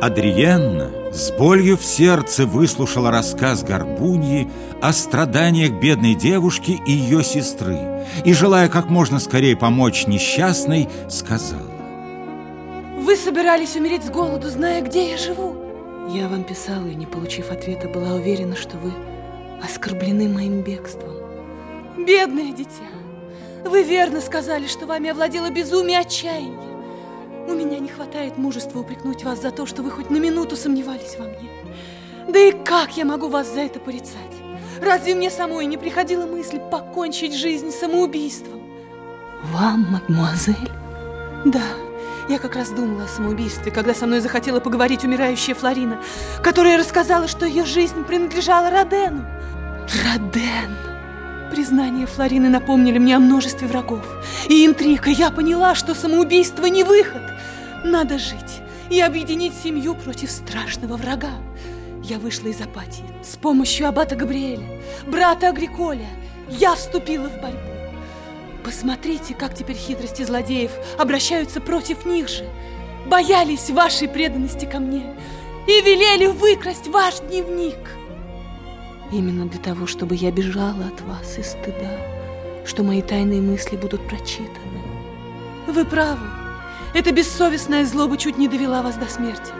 Адриенна с болью в сердце выслушала рассказ Горбуньи о страданиях бедной девушки и ее сестры и, желая как можно скорее помочь несчастной, сказала Вы собирались умереть с голоду, зная, где я живу? Я вам писала и, не получив ответа, была уверена, что вы оскорблены моим бегством. Бедное дитя, вы верно сказали, что вами овладело безумие отчаяния. У меня не хватает мужества упрекнуть вас за то, что вы хоть на минуту сомневались во мне. Да и как я могу вас за это порицать? Разве мне самой не приходила мысль покончить жизнь самоубийством? Вам, мадемуазель? Да, я как раз думала о самоубийстве, когда со мной захотела поговорить умирающая Флорина, которая рассказала, что ее жизнь принадлежала Родену. Роден! Признания Флорины напомнили мне о множестве врагов. И интрига, я поняла, что самоубийство не выход. Надо жить и объединить семью против страшного врага. Я вышла из апатии с помощью аббата Габриэля, брата Агриколя. Я вступила в борьбу. Посмотрите, как теперь хитрости злодеев обращаются против них же. Боялись вашей преданности ко мне и велели выкрасть ваш дневник. Именно для того, чтобы я бежала от вас из стыда, что мои тайные мысли будут прочитаны. Вы правы. Эта бессовестная злоба чуть не довела вас до смерти.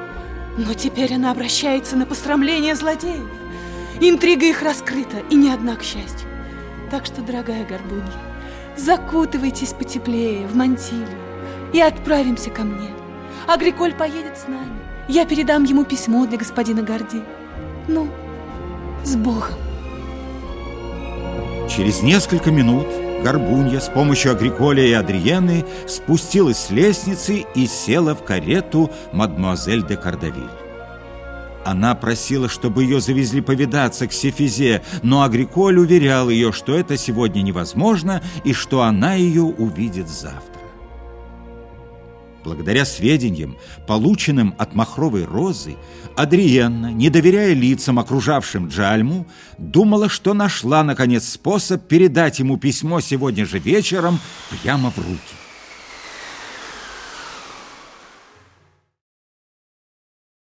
Но теперь она обращается на посрамление злодеев. Интрига их раскрыта, и не одна к счастью. Так что, дорогая Горбунья, закутывайтесь потеплее в мантилью и отправимся ко мне. Агриколь поедет с нами. Я передам ему письмо для господина Горди. Ну, с Богом. Через несколько минут Горбунья с помощью Агриколя и Адриены спустилась с лестницы и села в карету мадемуазель де Кардавиль. Она просила, чтобы ее завезли повидаться к Сефизе, но Агриколь уверял ее, что это сегодня невозможно и что она ее увидит завтра. Благодаря сведениям, полученным от махровой розы, Адриенна, не доверяя лицам, окружавшим Джальму, думала, что нашла, наконец, способ передать ему письмо сегодня же вечером прямо в руки.